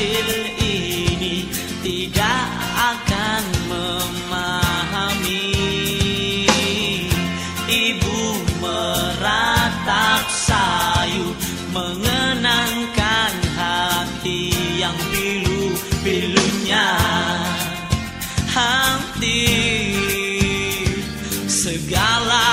kecil ini tidak akan memahami. Ibu meratap sayu mengenangkan hati yang pilu-pilunya. Hati segala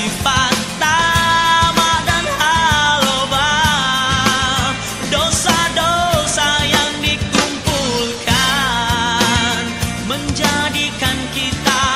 sifat tamak dan haloba Dosa-dosa yang dikumpulkan Menjadikan kita